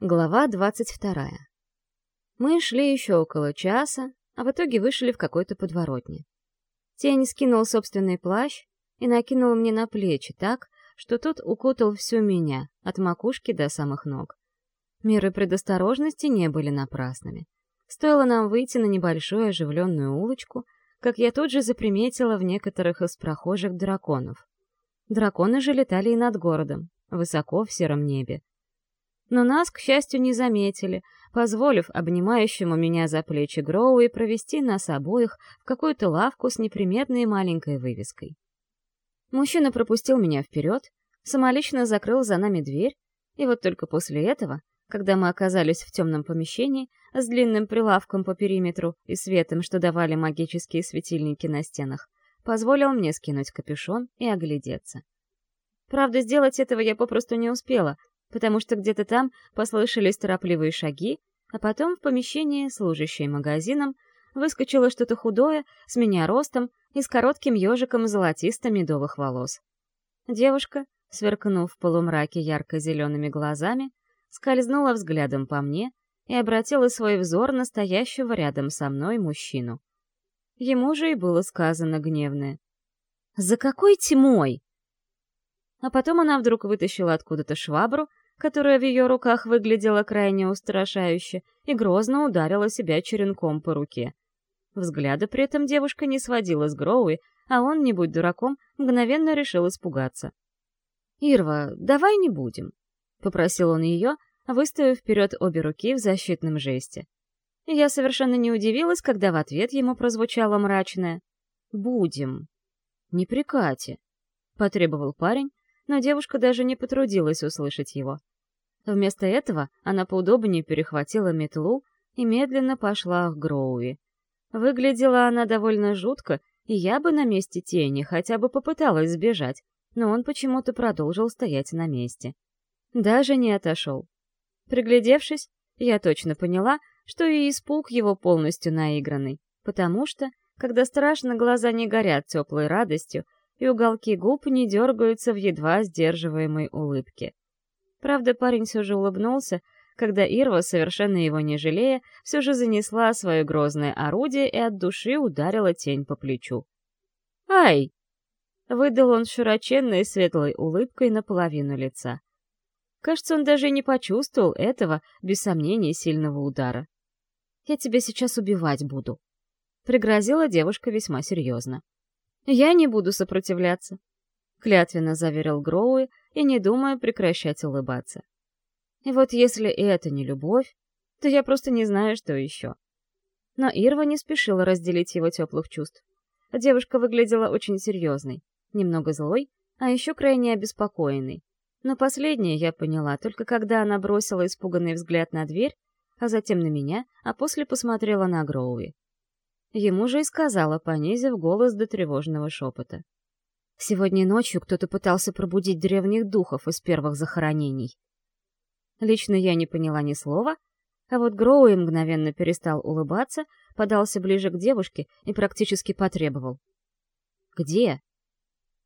Глава двадцать вторая. Мы шли еще около часа, а в итоге вышли в какой-то подворотне. Тень скинул собственный плащ и накинул мне на плечи так, что тот укутал всю меня, от макушки до самых ног. Меры предосторожности не были напрасными. Стоило нам выйти на небольшую оживленную улочку, как я тут же заприметила в некоторых из прохожих драконов. Драконы же летали и над городом, высоко в сером небе. Но нас, к счастью, не заметили, позволив обнимающему меня за плечи Гроуи провести нас обоих в какую-то лавку с неприметной маленькой вывеской. Мужчина пропустил меня вперед, самолично закрыл за нами дверь, и вот только после этого, когда мы оказались в темном помещении с длинным прилавком по периметру и светом, что давали магические светильники на стенах, позволил мне скинуть капюшон и оглядеться. Правда, сделать этого я попросту не успела, потому что где-то там послышались торопливые шаги, а потом в помещении, служащее магазином, выскочило что-то худое, с меня ростом и с коротким ежиком золотисто-медовых волос. Девушка, сверкнув в полумраке ярко-зелеными глазами, скользнула взглядом по мне и обратила свой взор настоящего рядом со мной мужчину. Ему же и было сказано гневное. «За какой тьмой?» А потом она вдруг вытащила откуда-то швабру которая в ее руках выглядела крайне устрашающе, и грозно ударила себя черенком по руке. Взгляда при этом девушка не сводила с Гроуи, а он, не будь дураком, мгновенно решил испугаться. «Ирва, давай не будем», — попросил он ее, выставив вперед обе руки в защитном жесте. Я совершенно не удивилась, когда в ответ ему прозвучало мрачное «Будем». «Не прикате», — потребовал парень, но девушка даже не потрудилась услышать его. Вместо этого она поудобнее перехватила метлу и медленно пошла к Гроуи. Выглядела она довольно жутко, и я бы на месте тени хотя бы попыталась сбежать, но он почему-то продолжил стоять на месте. Даже не отошел. Приглядевшись, я точно поняла, что и испуг его полностью наигранный, потому что, когда страшно глаза не горят теплой радостью, и уголки губ не дергаются в едва сдерживаемой улыбке. Правда, парень все же улыбнулся, когда Ирва, совершенно его не жалея, все же занесла свое грозное орудие и от души ударила тень по плечу. «Ай!» — выдал он широченной светлой улыбкой наполовину лица. Кажется, он даже не почувствовал этого, без сомнения, сильного удара. «Я тебя сейчас убивать буду», — пригрозила девушка весьма серьезно. «Я не буду сопротивляться», — клятвенно заверил Гроуи и не думая прекращать улыбаться. И вот если это не любовь, то я просто не знаю, что еще. Но Ирва не спешила разделить его теплых чувств. Девушка выглядела очень серьезной, немного злой, а еще крайне обеспокоенной. Но последнее я поняла, только когда она бросила испуганный взгляд на дверь, а затем на меня, а после посмотрела на Гроуи. Ему же и сказала, понизив голос до тревожного шепота. Сегодня ночью кто-то пытался пробудить древних духов из первых захоронений. Лично я не поняла ни слова, а вот Гроуи мгновенно перестал улыбаться, подался ближе к девушке и практически потребовал. «Где?»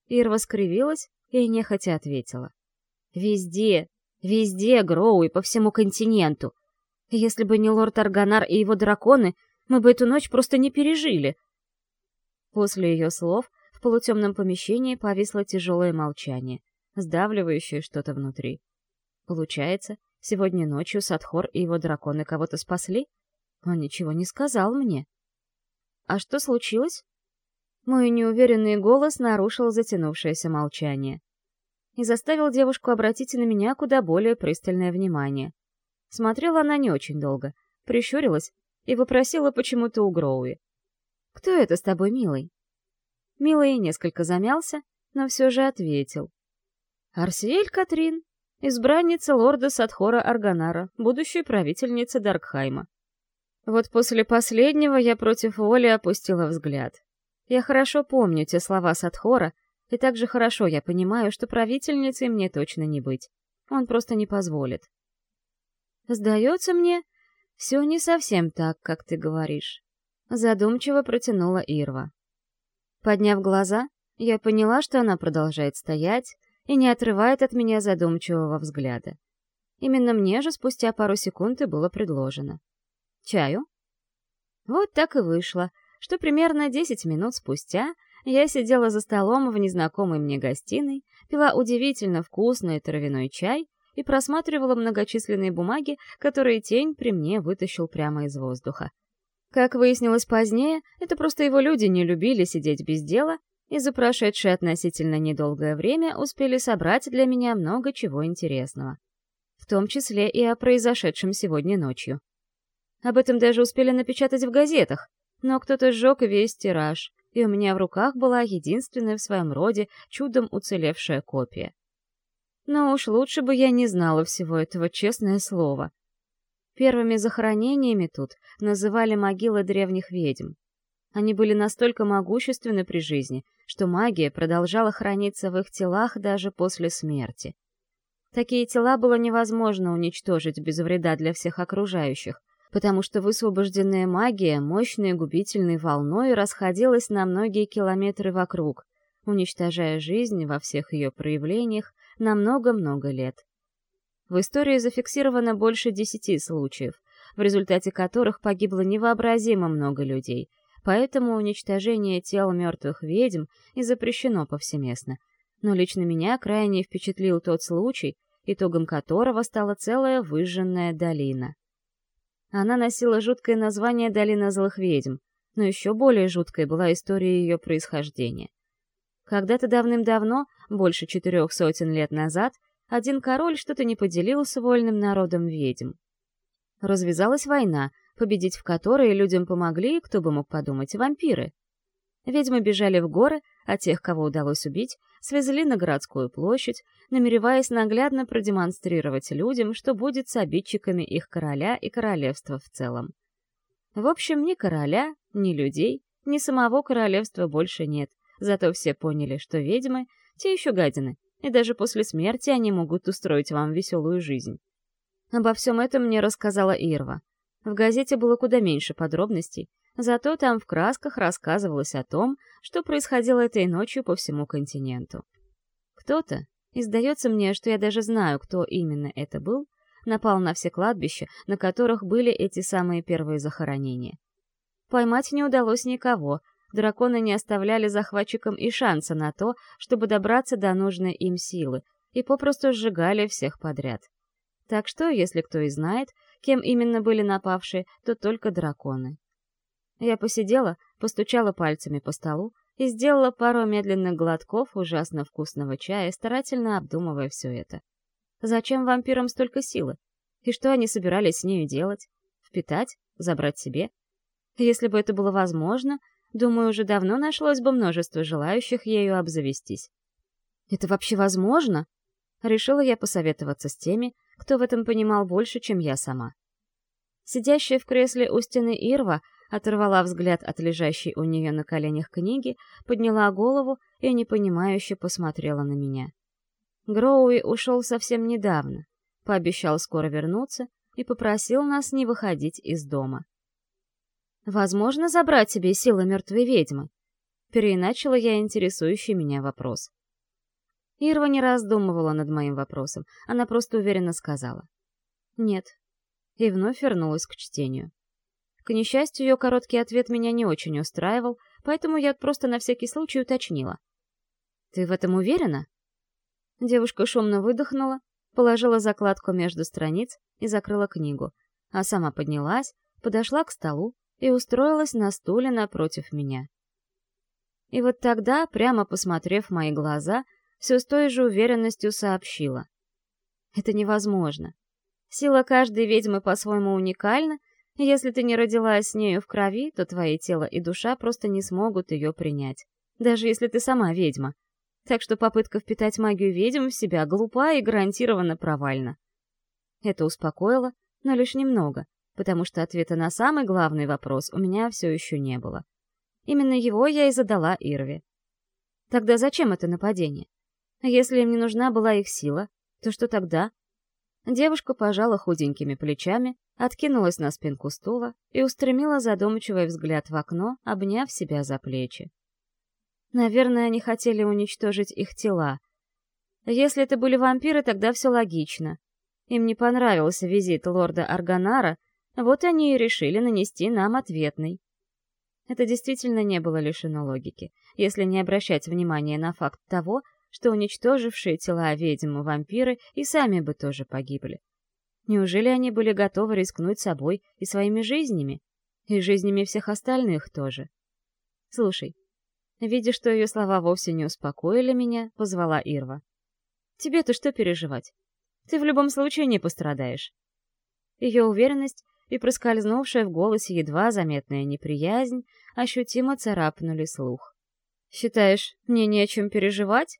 Ирва скривилась и нехотя ответила. «Везде, везде, Гроуи, по всему континенту. Если бы не лорд Арганар и его драконы, мы бы эту ночь просто не пережили. После ее слов в полутемном помещении повисло тяжелое молчание, сдавливающее что-то внутри. Получается, сегодня ночью Садхор и его драконы кого-то спасли? Он ничего не сказал мне. А что случилось? Мой неуверенный голос нарушил затянувшееся молчание и заставил девушку обратить на меня куда более пристальное внимание. Смотрела она не очень долго, прищурилась и вопросила почему-то у Гроуи. «Кто это с тобой, милый?» Милый несколько замялся, но все же ответил. «Арсиэль Катрин, избранница лорда Садхора Арганара, будущая правительница Даркхайма». Вот после последнего я против воли опустила взгляд. Я хорошо помню те слова Садхора, и также хорошо я понимаю, что правительницей мне точно не быть. Он просто не позволит. Сдается мне, «Все не совсем так, как ты говоришь», — задумчиво протянула Ирва. Подняв глаза, я поняла, что она продолжает стоять и не отрывает от меня задумчивого взгляда. Именно мне же спустя пару секунд и было предложено. Чаю? Вот так и вышло, что примерно 10 минут спустя я сидела за столом в незнакомой мне гостиной, пила удивительно вкусный травяной чай и просматривала многочисленные бумаги, которые тень при мне вытащил прямо из воздуха. Как выяснилось позднее, это просто его люди не любили сидеть без дела, и за прошедшее относительно недолгое время успели собрать для меня много чего интересного. В том числе и о произошедшем сегодня ночью. Об этом даже успели напечатать в газетах, но кто-то сжег весь тираж, и у меня в руках была единственная в своем роде чудом уцелевшая копия. Но уж лучше бы я не знала всего этого, честное слово. Первыми захоронениями тут называли могилы древних ведьм. Они были настолько могущественны при жизни, что магия продолжала храниться в их телах даже после смерти. Такие тела было невозможно уничтожить без вреда для всех окружающих, потому что высвобожденная магия мощной губительной волной расходилась на многие километры вокруг, уничтожая жизнь во всех ее проявлениях на много-много лет. В истории зафиксировано больше десяти случаев, в результате которых погибло невообразимо много людей, поэтому уничтожение тел мертвых ведьм и запрещено повсеместно. Но лично меня крайне впечатлил тот случай, итогом которого стала целая выжженная долина. Она носила жуткое название «Долина злых ведьм», но еще более жуткой была история ее происхождения. Когда-то давным-давно, больше четырех сотен лет назад, один король что-то не поделил с вольным народом ведьм. Развязалась война, победить в которой людям помогли, кто бы мог подумать, вампиры. Ведьмы бежали в горы, а тех, кого удалось убить, свезли на городскую площадь, намереваясь наглядно продемонстрировать людям, что будет с обидчиками их короля и королевства в целом. В общем, ни короля, ни людей, ни самого королевства больше нет, зато все поняли, что ведьмы — те еще гадины, и даже после смерти они могут устроить вам веселую жизнь. Обо всем этом мне рассказала Ирва. В газете было куда меньше подробностей, Зато там в красках рассказывалось о том, что происходило этой ночью по всему континенту. Кто-то, и сдается мне, что я даже знаю, кто именно это был, напал на все кладбища, на которых были эти самые первые захоронения. Поймать не удалось никого, драконы не оставляли захватчикам и шанса на то, чтобы добраться до нужной им силы, и попросту сжигали всех подряд. Так что, если кто и знает, кем именно были напавшие, то только драконы. Я посидела, постучала пальцами по столу и сделала пару медленных глотков ужасно вкусного чая, старательно обдумывая все это. Зачем вампирам столько силы? И что они собирались с нею делать? Впитать? Забрать себе? Если бы это было возможно, думаю, уже давно нашлось бы множество желающих ею обзавестись. Это вообще возможно? Решила я посоветоваться с теми, кто в этом понимал больше, чем я сама. Сидящая в кресле у стены Ирва оторвала взгляд от лежащей у нее на коленях книги, подняла голову и непонимающе посмотрела на меня. Гроуи ушел совсем недавно, пообещал скоро вернуться и попросил нас не выходить из дома. «Возможно забрать себе силы мертвой ведьмы?» Переиначила я интересующий меня вопрос. Ирва не раздумывала над моим вопросом, она просто уверенно сказала. «Нет». И вновь вернулась к чтению. К несчастью, ее короткий ответ меня не очень устраивал, поэтому я просто на всякий случай уточнила. «Ты в этом уверена?» Девушка шумно выдохнула, положила закладку между страниц и закрыла книгу, а сама поднялась, подошла к столу и устроилась на стуле напротив меня. И вот тогда, прямо посмотрев в мои глаза, все с той же уверенностью сообщила. «Это невозможно. Сила каждой ведьмы по-своему уникальна, если ты не родилась с нею в крови, то твои тело и душа просто не смогут ее принять. Даже если ты сама ведьма. Так что попытка впитать магию ведьм в себя глупа и гарантированно провальна. Это успокоило, но лишь немного, потому что ответа на самый главный вопрос у меня все еще не было. Именно его я и задала Ирве. Тогда зачем это нападение? Если им не нужна была их сила, то что тогда? Девушка пожала худенькими плечами, откинулась на спинку стула и устремила задумчивый взгляд в окно, обняв себя за плечи. Наверное, они хотели уничтожить их тела. Если это были вампиры, тогда все логично. Им не понравился визит лорда Арганара, вот они и решили нанести нам ответный. Это действительно не было лишено логики, если не обращать внимания на факт того, что уничтожившие тела ведьм вампиры и сами бы тоже погибли. Неужели они были готовы рискнуть собой и своими жизнями? И жизнями всех остальных тоже? Слушай, видя, что ее слова вовсе не успокоили меня, позвала Ирва. Тебе-то что переживать? Ты в любом случае не пострадаешь. Ее уверенность и проскользнувшая в голосе едва заметная неприязнь ощутимо царапнули слух. «Считаешь, мне не о чем переживать?»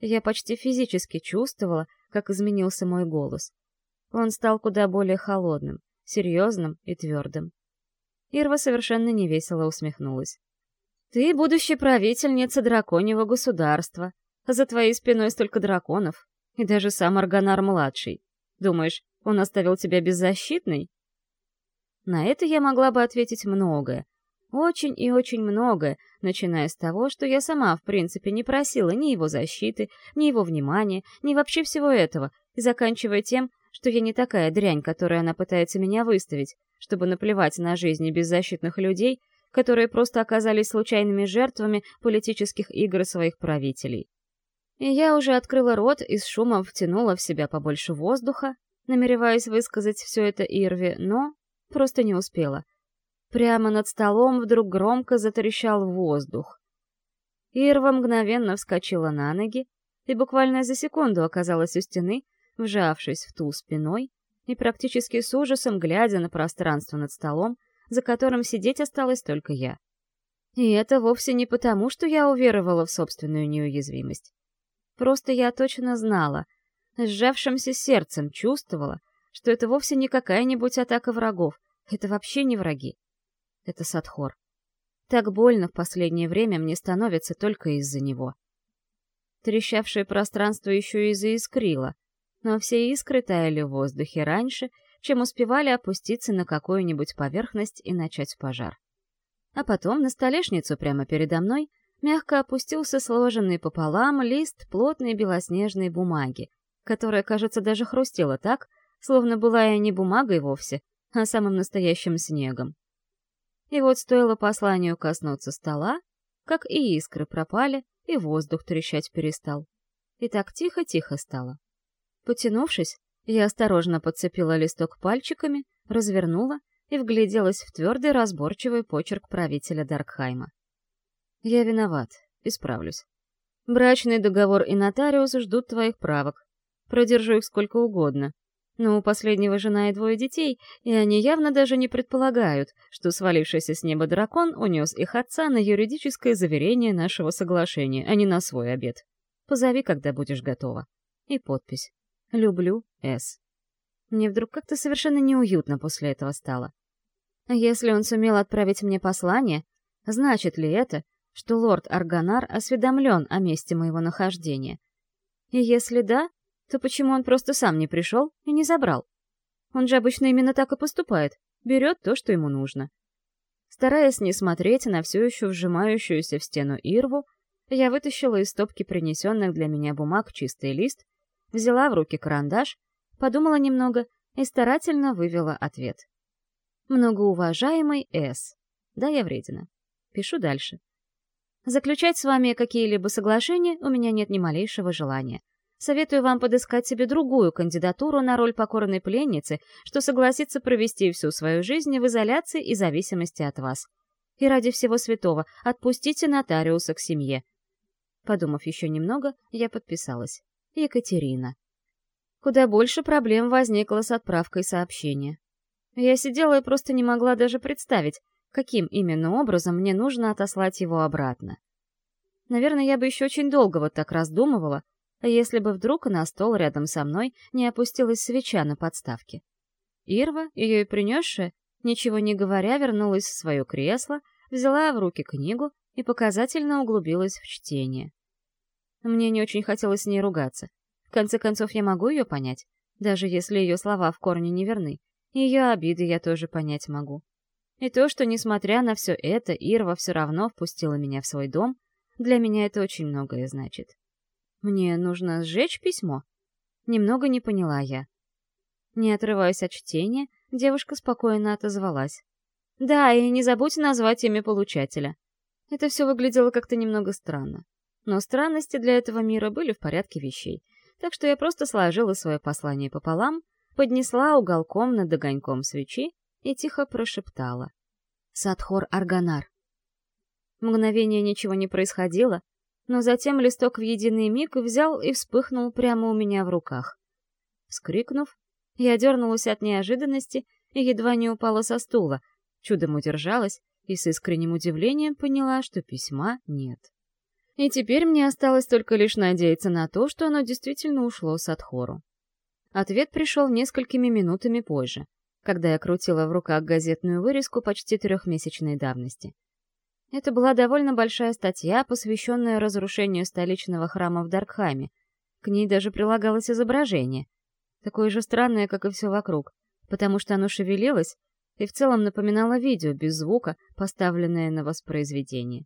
Я почти физически чувствовала, как изменился мой голос. Он стал куда более холодным, серьезным и твердым. Ирва совершенно невесело усмехнулась. «Ты будущая правительница драконьего государства. За твоей спиной столько драконов. И даже сам Арганар-младший. Думаешь, он оставил тебя беззащитной?» На это я могла бы ответить многое. Очень и очень многое, начиная с того, что я сама, в принципе, не просила ни его защиты, ни его внимания, ни вообще всего этого, и заканчивая тем, что я не такая дрянь, которой она пытается меня выставить, чтобы наплевать на жизни беззащитных людей, которые просто оказались случайными жертвами политических игр своих правителей. И я уже открыла рот и с шумом втянула в себя побольше воздуха, намереваясь высказать все это Ирве, но просто не успела. Прямо над столом вдруг громко затрещал воздух. Ирва мгновенно вскочила на ноги и буквально за секунду оказалась у стены, вжавшись в ту спиной и практически с ужасом глядя на пространство над столом, за которым сидеть осталась только я. И это вовсе не потому, что я уверовала в собственную неуязвимость. Просто я точно знала, сжавшимся сердцем чувствовала, что это вовсе не какая-нибудь атака врагов, это вообще не враги. Это Садхор. Так больно в последнее время мне становится только из-за него. Трещавшее пространство еще и заискрило, но все искры таяли в воздухе раньше, чем успевали опуститься на какую-нибудь поверхность и начать пожар. А потом на столешницу прямо передо мной мягко опустился сложенный пополам лист плотной белоснежной бумаги, которая, кажется, даже хрустела так, словно была я не бумагой вовсе, а самым настоящим снегом. И вот стоило посланию коснуться стола, как и искры пропали, и воздух трещать перестал. И так тихо-тихо стало. Потянувшись, я осторожно подцепила листок пальчиками, развернула и вгляделась в твердый разборчивый почерк правителя Даркхайма. Я виноват, исправлюсь. Брачный договор и нотариус ждут твоих правок. Продержу их сколько угодно. Но у последнего жена и двое детей, и они явно даже не предполагают, что свалившийся с неба дракон унес их отца на юридическое заверение нашего соглашения, а не на свой обед. Позови, когда будешь готова. И подпись. Люблю, С. Мне вдруг как-то совершенно неуютно после этого стало. Если он сумел отправить мне послание, значит ли это, что лорд Арганар осведомлен о месте моего нахождения? И если да, то почему он просто сам не пришел и не забрал? Он же обычно именно так и поступает, берет то, что ему нужно. Стараясь не смотреть на все еще вжимающуюся в стену Ирву, я вытащила из стопки принесенных для меня бумаг чистый лист взяла в руки карандаш, подумала немного и старательно вывела ответ. Многоуважаемый С. Да, я вредина. Пишу дальше. Заключать с вами какие-либо соглашения у меня нет ни малейшего желания. Советую вам подыскать себе другую кандидатуру на роль покорной пленницы, что согласится провести всю свою жизнь в изоляции и зависимости от вас. И ради всего святого отпустите нотариуса к семье. Подумав еще немного, я подписалась. Екатерина. Куда больше проблем возникло с отправкой сообщения. Я сидела и просто не могла даже представить, каким именно образом мне нужно отослать его обратно. Наверное, я бы еще очень долго вот так раздумывала, если бы вдруг на стол рядом со мной не опустилась свеча на подставке. Ирва, ее и принесшая, ничего не говоря, вернулась в свое кресло, взяла в руки книгу и показательно углубилась в чтение. Мне не очень хотелось с ней ругаться. В конце концов, я могу ее понять, даже если ее слова в корне не верны. Ее обиды я тоже понять могу. И то, что, несмотря на все это, Ирва все равно впустила меня в свой дом, для меня это очень многое значит. Мне нужно сжечь письмо? Немного не поняла я. Не отрываясь от чтения, девушка спокойно отозвалась. «Да, и не забудь назвать имя получателя». Это все выглядело как-то немного странно. Но странности для этого мира были в порядке вещей, так что я просто сложила свое послание пополам, поднесла уголком над огоньком свечи и тихо прошептала. «Садхор Арганар». Мгновение ничего не происходило, но затем листок в единый миг взял и вспыхнул прямо у меня в руках. Вскрикнув, я дернулась от неожиданности и едва не упала со стула, чудом удержалась и с искренним удивлением поняла, что письма нет. И теперь мне осталось только лишь надеяться на то, что оно действительно ушло с отхору. Ответ пришел несколькими минутами позже, когда я крутила в руках газетную вырезку почти трехмесячной давности. Это была довольно большая статья, посвященная разрушению столичного храма в Даркхайме. К ней даже прилагалось изображение. Такое же странное, как и все вокруг, потому что оно шевелилось и в целом напоминало видео без звука, поставленное на воспроизведение.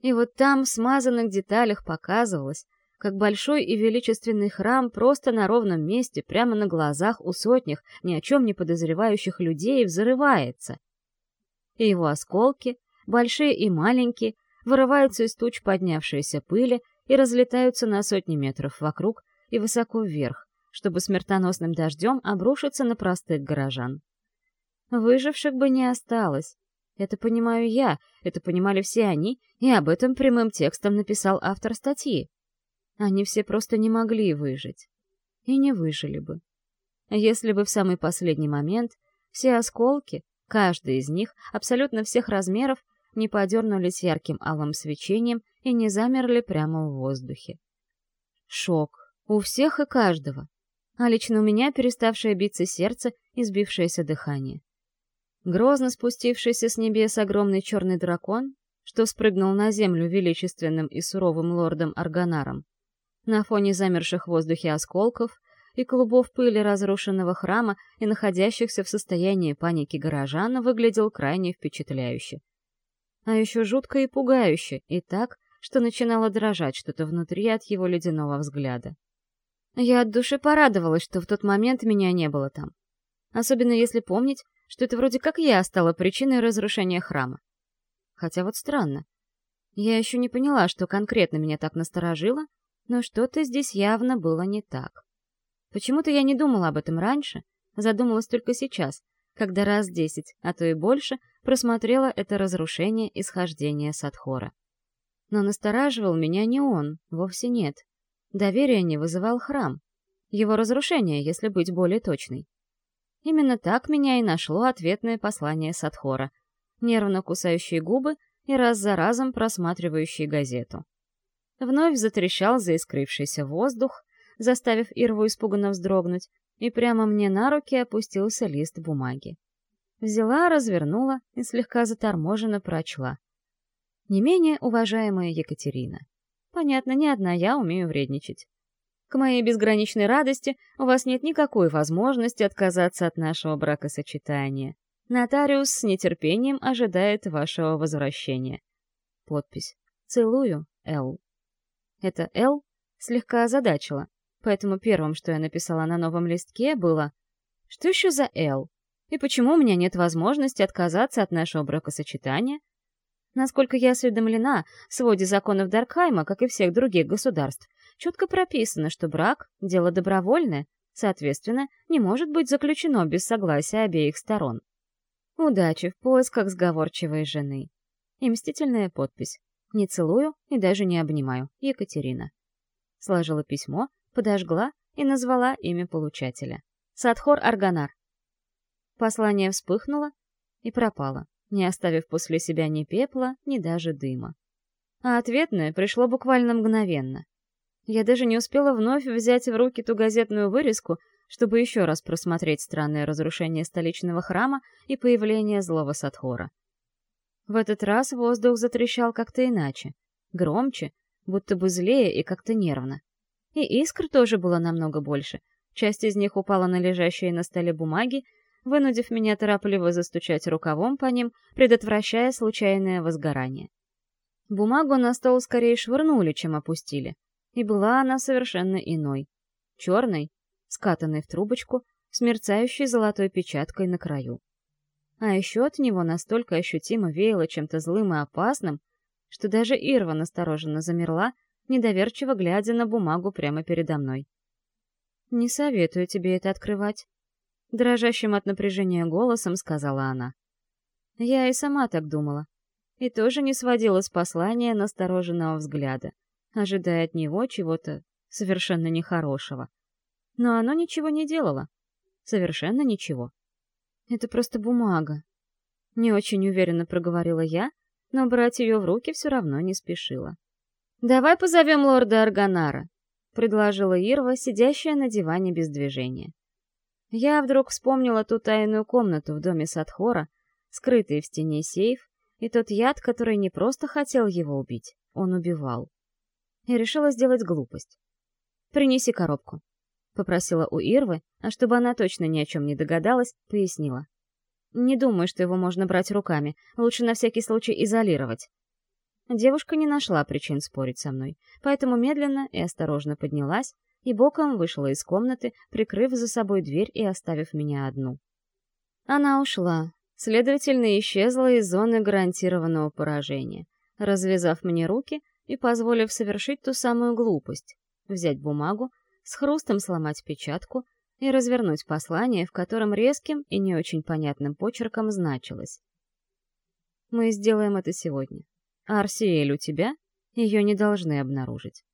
И вот там в смазанных деталях показывалось, как большой и величественный храм просто на ровном месте, прямо на глазах у сотнях ни о чем не подозревающих людей взрывается. И его осколки, большие и маленькие, вырываются из туч поднявшейся пыли и разлетаются на сотни метров вокруг и высоко вверх, чтобы смертоносным дождем обрушиться на простых горожан. Выживших бы не осталось. Это понимаю я, это понимали все они, и об этом прямым текстом написал автор статьи. Они все просто не могли выжить. И не выжили бы. Если бы в самый последний момент все осколки, каждый из них, абсолютно всех размеров, не подернулись ярким алым свечением и не замерли прямо в воздухе. Шок. У всех и каждого. А лично у меня переставшее биться сердце и сбившееся дыхание. Грозно спустившийся с небес огромный черный дракон, что спрыгнул на землю величественным и суровым лордом Арганаром, на фоне замерших в воздухе осколков и клубов пыли разрушенного храма и находящихся в состоянии паники горожан выглядел крайне впечатляюще а еще жутко и пугающе, и так, что начинало дрожать что-то внутри от его ледяного взгляда. Я от души порадовалась, что в тот момент меня не было там. Особенно если помнить, что это вроде как я стала причиной разрушения храма. Хотя вот странно. Я еще не поняла, что конкретно меня так насторожило, но что-то здесь явно было не так. Почему-то я не думала об этом раньше, задумалась только сейчас, когда раз десять, а то и больше, просмотрела это разрушение исхождения Садхора. Но настораживал меня не он, вовсе нет. Доверие не вызывал храм. Его разрушение, если быть более точной. Именно так меня и нашло ответное послание Садхора, нервно кусающие губы и раз за разом просматривающий газету. Вновь затрещал заискрившийся воздух, заставив Ирву испуганно вздрогнуть, и прямо мне на руки опустился лист бумаги. Взяла, развернула и слегка заторможенно прочла. Не менее уважаемая Екатерина. Понятно, не одна я умею вредничать. К моей безграничной радости у вас нет никакой возможности отказаться от нашего бракосочетания. Нотариус с нетерпением ожидает вашего возвращения. Подпись. Целую, Л. Это Л слегка озадачила, поэтому первым, что я написала на новом листке, было «Что еще за Л?» И почему у меня нет возможности отказаться от нашего бракосочетания? Насколько я осведомлена, в своде законов Даркхайма, как и всех других государств, четко прописано, что брак — дело добровольное, соответственно, не может быть заключено без согласия обеих сторон. Удачи в поисках сговорчивой жены. И мстительная подпись. Не целую и даже не обнимаю. Екатерина. Сложила письмо, подожгла и назвала имя получателя. Садхор Арганар. Послание вспыхнуло и пропало, не оставив после себя ни пепла, ни даже дыма. А ответное пришло буквально мгновенно. Я даже не успела вновь взять в руки ту газетную вырезку, чтобы еще раз просмотреть странное разрушение столичного храма и появление злого Садхора. В этот раз воздух затрещал как-то иначе, громче, будто бы злее и как-то нервно. И искр тоже было намного больше. Часть из них упала на лежащие на столе бумаги, вынудив меня торопливо застучать рукавом по ним, предотвращая случайное возгорание. Бумагу на стол скорее швырнули, чем опустили, и была она совершенно иной. Черной, скатанной в трубочку, с мерцающей золотой печаткой на краю. А еще от него настолько ощутимо веяло чем-то злым и опасным, что даже Ирва настороженно замерла, недоверчиво глядя на бумагу прямо передо мной. «Не советую тебе это открывать», — дрожащим от напряжения голосом сказала она. Я и сама так думала. И тоже не сводила с послания настороженного взгляда, ожидая от него чего-то совершенно нехорошего. Но оно ничего не делало. Совершенно ничего. Это просто бумага. Не очень уверенно проговорила я, но брать ее в руки все равно не спешила. «Давай позовем лорда Арганара», — предложила Ирва, сидящая на диване без движения. Я вдруг вспомнила ту тайную комнату в доме Садхора, скрытый в стене сейф, и тот яд, который не просто хотел его убить, он убивал. И решила сделать глупость. «Принеси коробку», — попросила у Ирвы, а чтобы она точно ни о чем не догадалась, пояснила. «Не думаю, что его можно брать руками, лучше на всякий случай изолировать». Девушка не нашла причин спорить со мной, поэтому медленно и осторожно поднялась и боком вышла из комнаты, прикрыв за собой дверь и оставив меня одну. Она ушла, следовательно, исчезла из зоны гарантированного поражения, развязав мне руки и позволив совершить ту самую глупость — взять бумагу, с хрустом сломать печатку и развернуть послание, в котором резким и не очень понятным почерком значилось. «Мы сделаем это сегодня. А Арсиэль у тебя? Ее не должны обнаружить».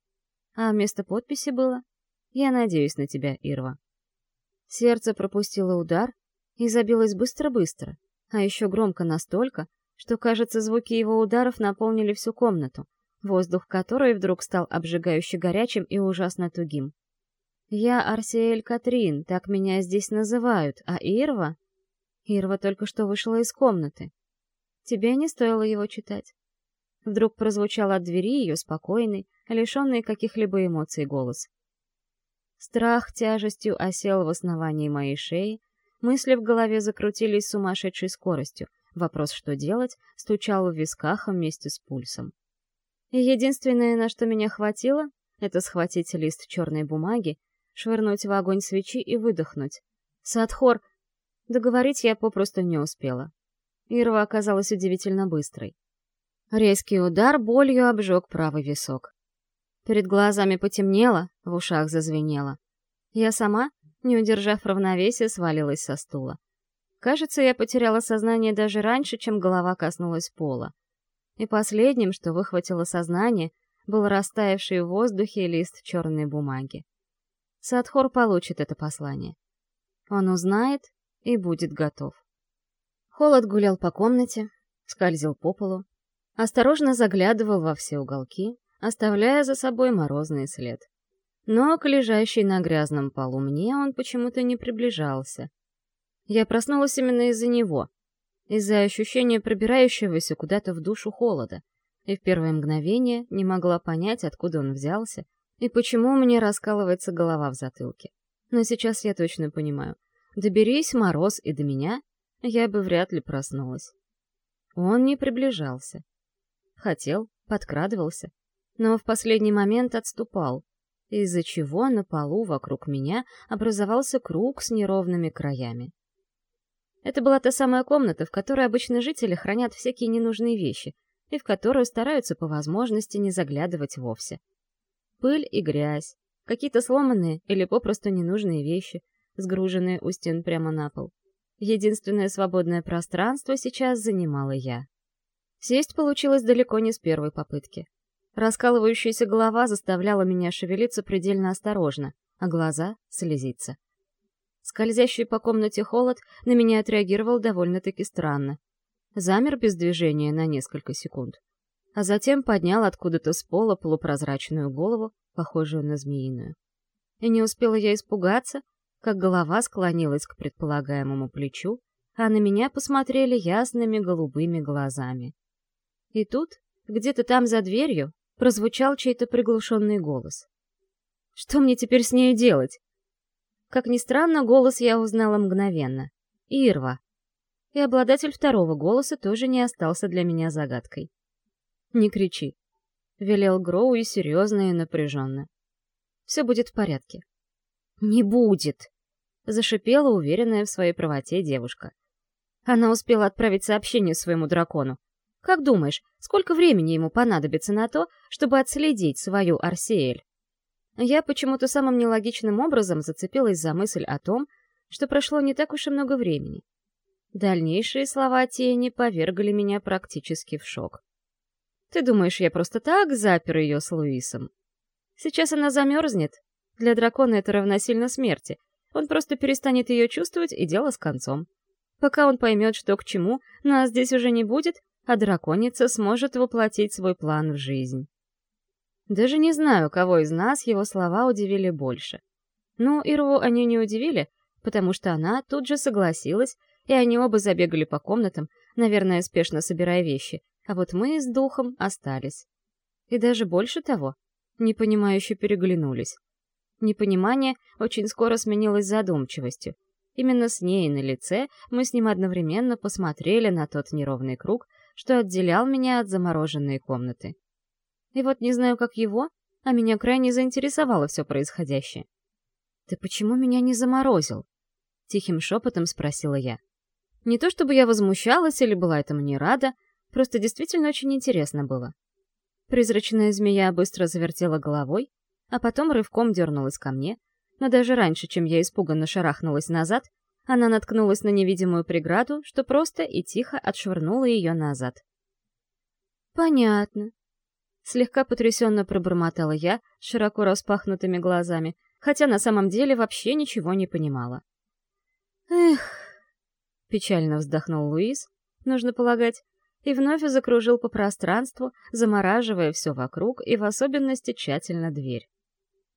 А вместо подписи было «Я надеюсь на тебя, Ирва». Сердце пропустило удар и забилось быстро-быстро, а еще громко настолько, что, кажется, звуки его ударов наполнили всю комнату, воздух которой вдруг стал обжигающе горячим и ужасно тугим. «Я Арсиэль Катрин, так меня здесь называют, а Ирва...» Ирва только что вышла из комнаты. Тебе не стоило его читать. Вдруг прозвучал от двери ее спокойный, лишенный каких-либо эмоций голос. Страх тяжестью осел в основании моей шеи, Мысли в голове закрутились сумасшедшей скоростью. Вопрос, что делать, стучал в висках вместе с пульсом. Единственное, на что меня хватило, это схватить лист черной бумаги, швырнуть в огонь свечи и выдохнуть. Садхор... Договорить я попросту не успела. Ирва оказалась удивительно быстрой. Резкий удар болью обжег правый висок. Перед глазами потемнело, в ушах зазвенело. Я сама, не удержав равновесия, свалилась со стула. Кажется, я потеряла сознание даже раньше, чем голова коснулась пола. И последним, что выхватило сознание, был растаявший в воздухе лист черной бумаги. Садхор получит это послание. Он узнает и будет готов. Холод гулял по комнате, скользил по полу, осторожно заглядывал во все уголки, оставляя за собой морозный след. Но к лежащей на грязном полу мне он почему-то не приближался. Я проснулась именно из-за него, из-за ощущения пробирающегося куда-то в душу холода, и в первое мгновение не могла понять, откуда он взялся и почему меня раскалывается голова в затылке. Но сейчас я точно понимаю. Доберись мороз и до меня, я бы вряд ли проснулась. Он не приближался. Хотел, подкрадывался, но в последний момент отступал, из-за чего на полу вокруг меня образовался круг с неровными краями. Это была та самая комната, в которой обычно жители хранят всякие ненужные вещи, и в которую стараются по возможности не заглядывать вовсе. Пыль и грязь, какие-то сломанные или попросту ненужные вещи, сгруженные у стен прямо на пол. Единственное свободное пространство сейчас занимала я. Сесть получилось далеко не с первой попытки. Раскалывающаяся голова заставляла меня шевелиться предельно осторожно, а глаза — слезиться. Скользящий по комнате холод на меня отреагировал довольно-таки странно. Замер без движения на несколько секунд, а затем поднял откуда-то с пола полупрозрачную голову, похожую на змеиную. И не успела я испугаться, как голова склонилась к предполагаемому плечу, а на меня посмотрели ясными голубыми глазами. И тут, где-то там за дверью, прозвучал чей-то приглушенный голос. «Что мне теперь с ней делать?» Как ни странно, голос я узнала мгновенно. Ирва. И обладатель второго голоса тоже не остался для меня загадкой. «Не кричи», — велел Гроу и серьезно и напряженно. «Все будет в порядке». «Не будет!» — зашипела уверенная в своей правоте девушка. Она успела отправить сообщение своему дракону. Как думаешь, сколько времени ему понадобится на то, чтобы отследить свою Арсеэль? Я почему-то самым нелогичным образом зацепилась за мысль о том, что прошло не так уж и много времени. Дальнейшие слова тени повергли меня практически в шок. «Ты думаешь, я просто так запер ее с Луисом? Сейчас она замерзнет. Для дракона это равносильно смерти. Он просто перестанет ее чувствовать, и дело с концом. Пока он поймет, что к чему, нас здесь уже не будет, а драконица сможет воплотить свой план в жизнь. Даже не знаю, кого из нас его слова удивили больше. Ну, Ирву они не удивили, потому что она тут же согласилась, и они оба забегали по комнатам, наверное, спешно собирая вещи, а вот мы с духом остались. И даже больше того, непонимающе переглянулись. Непонимание очень скоро сменилось задумчивостью, Именно с ней на лице мы с ним одновременно посмотрели на тот неровный круг, что отделял меня от замороженной комнаты. И вот не знаю, как его, а меня крайне заинтересовало все происходящее. «Ты почему меня не заморозил?» — тихим шепотом спросила я. Не то чтобы я возмущалась или была этому не рада, просто действительно очень интересно было. Призрачная змея быстро завертела головой, а потом рывком дернулась ко мне, но даже раньше, чем я испуганно шарахнулась назад, она наткнулась на невидимую преграду, что просто и тихо отшвырнула ее назад. «Понятно», — слегка потрясенно пробормотала я широко распахнутыми глазами, хотя на самом деле вообще ничего не понимала. «Эх», — печально вздохнул Луис, нужно полагать, и вновь закружил по пространству, замораживая все вокруг и в особенности тщательно дверь.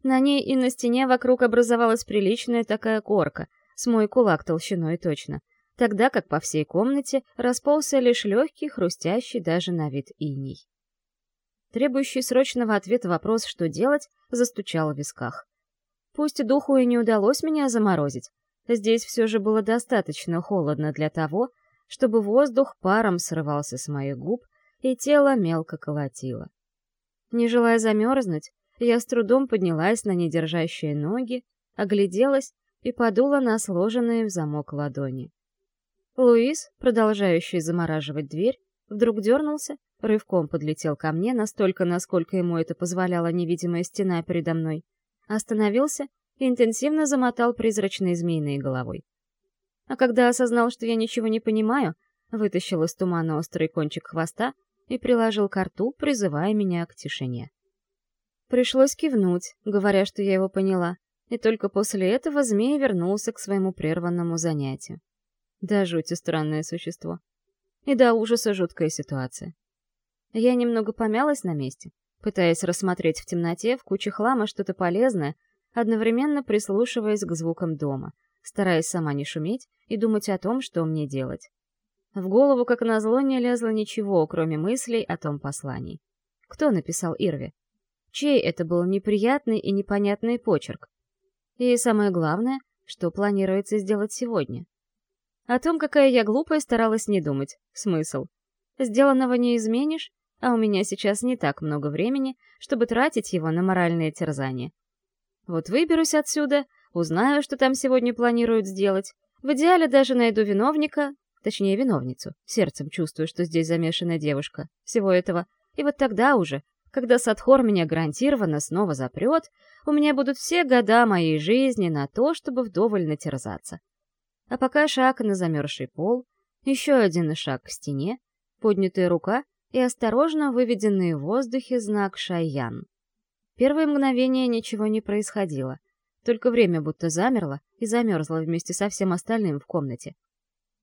На ней и на стене вокруг образовалась приличная такая корка, с мой кулак толщиной точно, тогда как по всей комнате расползся лишь легкий, хрустящий даже на вид иней. Требующий срочного ответа вопрос, что делать, застучал в висках. Пусть духу и не удалось меня заморозить, здесь все же было достаточно холодно для того, чтобы воздух паром срывался с моих губ и тело мелко колотило. Не желая замерзнуть, я с трудом поднялась на недержащие ноги, огляделась и подула на сложенные в замок ладони. Луис, продолжающий замораживать дверь, вдруг дернулся, рывком подлетел ко мне настолько, насколько ему это позволяла невидимая стена передо мной, остановился и интенсивно замотал призрачной змеиной головой. А когда осознал, что я ничего не понимаю, вытащил из тумана острый кончик хвоста и приложил к рту, призывая меня к тишине. Пришлось кивнуть, говоря, что я его поняла, и только после этого змей вернулся к своему прерванному занятию. Да жути странное существо. И до ужаса жуткая ситуация. Я немного помялась на месте, пытаясь рассмотреть в темноте в куче хлама что-то полезное, одновременно прислушиваясь к звукам дома, стараясь сама не шуметь и думать о том, что мне делать. В голову, как назло, не лезло ничего, кроме мыслей о том послании. Кто написал Ирве? чей это был неприятный и непонятный почерк. И самое главное, что планируется сделать сегодня. О том, какая я глупая, старалась не думать. Смысл? Сделанного не изменишь, а у меня сейчас не так много времени, чтобы тратить его на моральные терзания. Вот выберусь отсюда, узнаю, что там сегодня планируют сделать, в идеале даже найду виновника, точнее виновницу, сердцем чувствую, что здесь замешана девушка, всего этого, и вот тогда уже когда Садхор меня гарантированно снова запрет, у меня будут все года моей жизни на то, чтобы вдоволь натерзаться. А пока шаг на замерзший пол, еще один шаг к стене, поднятая рука и осторожно выведенный в воздухе знак «Шайян». Первое мгновение ничего не происходило, только время будто замерло и замерзло вместе со всем остальным в комнате.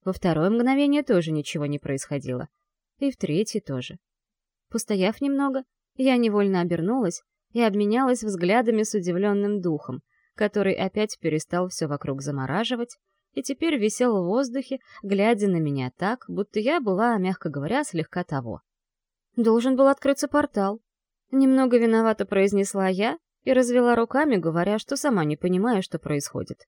Во второе мгновение тоже ничего не происходило. И в третье тоже. Постояв немного, я невольно обернулась и обменялась взглядами с удивленным духом, который опять перестал все вокруг замораживать и теперь висел в воздухе, глядя на меня так, будто я была, мягко говоря, слегка того. Должен был открыться портал. Немного виновато произнесла я и развела руками, говоря, что сама не понимаю, что происходит.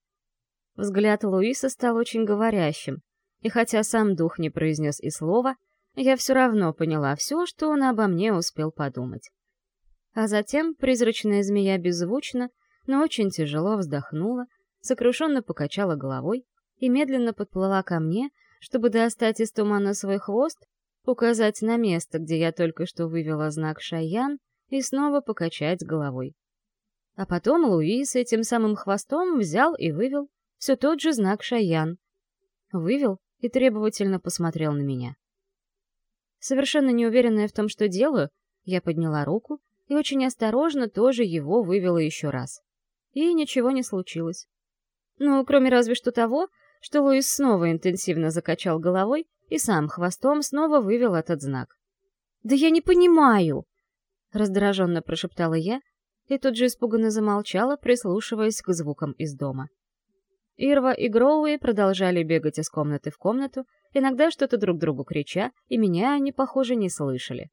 Взгляд Луиса стал очень говорящим, и хотя сам дух не произнес и слова, я все равно поняла все, что он обо мне успел подумать. А затем призрачная змея беззвучно, но очень тяжело вздохнула сокрушенно покачала головой и медленно подплыла ко мне, чтобы достать из тумана свой хвост, указать на место, где я только что вывела знак «Шаян», и снова покачать головой. А потом Луис этим самым хвостом взял и вывел все тот же знак «Шаян». Вывел и требовательно посмотрел на меня. Совершенно неуверенная в том, что делаю, я подняла руку и очень осторожно тоже его вывела еще раз. И ничего не случилось. Ну, кроме разве что того, что Луис снова интенсивно закачал головой и сам хвостом снова вывел этот знак. «Да я не понимаю!» — раздраженно прошептала я, и тут же испуганно замолчала, прислушиваясь к звукам из дома. Ирва и Гроуи продолжали бегать из комнаты в комнату, иногда что-то друг другу крича, и меня они, похоже, не слышали.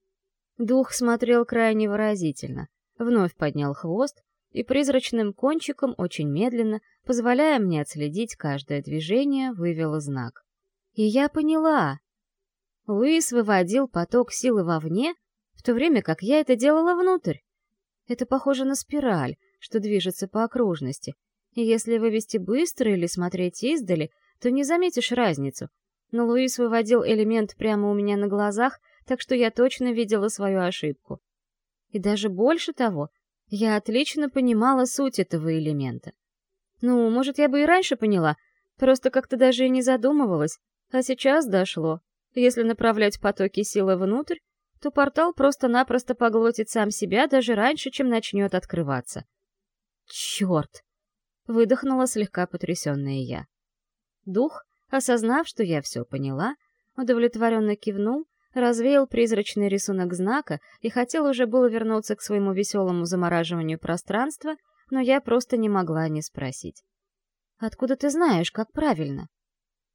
Дух смотрел крайне выразительно, вновь поднял хвост и призрачным кончиком очень медленно, позволяя мне отследить каждое движение, вывел знак. И я поняла. Луис выводил поток силы вовне, в то время как я это делала внутрь. Это похоже на спираль, что движется по окружности, и если вывести быстро или смотреть издали, то не заметишь разницу. Но Луис выводил элемент прямо у меня на глазах, так что я точно видела свою ошибку. И даже больше того, я отлично понимала суть этого элемента. Ну, может, я бы и раньше поняла, просто как-то даже и не задумывалась, а сейчас дошло. Если направлять потоки силы внутрь, то портал просто-напросто поглотит сам себя даже раньше, чем начнет открываться. Черт! Выдохнула слегка потрясенная я. Дух, осознав, что я все поняла, удовлетворенно кивнул, развеял призрачный рисунок знака и хотел уже было вернуться к своему веселому замораживанию пространства, но я просто не могла не спросить. «Откуда ты знаешь, как правильно?»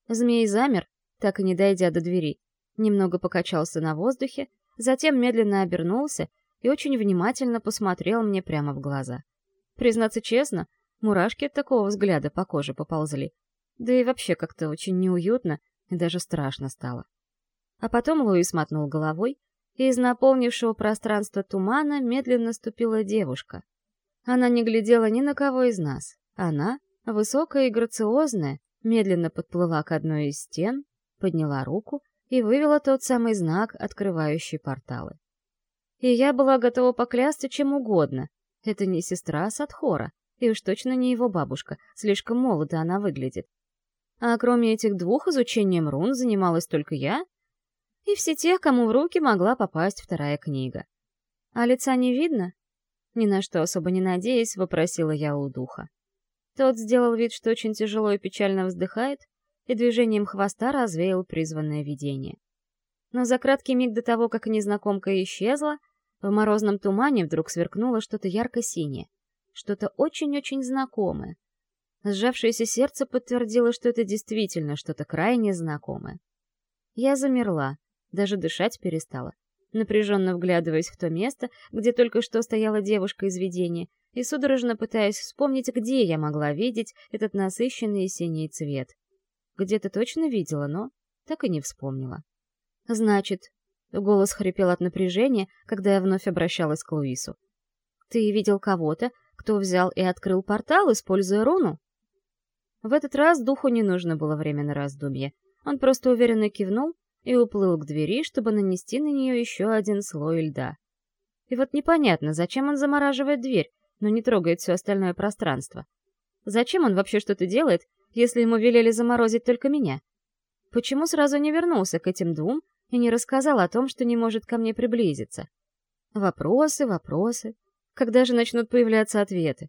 Змей замер, так и не дойдя до двери, немного покачался на воздухе, затем медленно обернулся и очень внимательно посмотрел мне прямо в глаза. Признаться честно, Мурашки от такого взгляда по коже поползли. Да и вообще как-то очень неуютно и даже страшно стало. А потом Луис мотнул головой, и из наполнившего пространства тумана медленно ступила девушка. Она не глядела ни на кого из нас. Она, высокая и грациозная, медленно подплыла к одной из стен, подняла руку и вывела тот самый знак, открывающий порталы. И я была готова поклясться чем угодно. Это не сестра Садхора, и уж точно не его бабушка, слишком молодо она выглядит. А кроме этих двух изучением рун занималась только я и все те, кому в руки могла попасть вторая книга. А лица не видно? Ни на что особо не надеясь, вопросила я у духа. Тот сделал вид, что очень тяжело и печально вздыхает, и движением хвоста развеял призванное видение. Но за краткий миг до того, как незнакомка исчезла, в морозном тумане вдруг сверкнуло что-то ярко-синее что-то очень-очень знакомое. Сжавшееся сердце подтвердило, что это действительно что-то крайне знакомое. Я замерла, даже дышать перестала, напряженно вглядываясь в то место, где только что стояла девушка из видения, и судорожно пытаясь вспомнить, где я могла видеть этот насыщенный синий цвет. Где-то точно видела, но так и не вспомнила. «Значит...» — голос хрипел от напряжения, когда я вновь обращалась к Луису. «Ты видел кого-то, кто взял и открыл портал, используя руну? В этот раз духу не нужно было время на раздумье. Он просто уверенно кивнул и уплыл к двери, чтобы нанести на нее еще один слой льда. И вот непонятно, зачем он замораживает дверь, но не трогает все остальное пространство. Зачем он вообще что-то делает, если ему велели заморозить только меня? Почему сразу не вернулся к этим двум и не рассказал о том, что не может ко мне приблизиться? Вопросы, вопросы. Когда же начнут появляться ответы?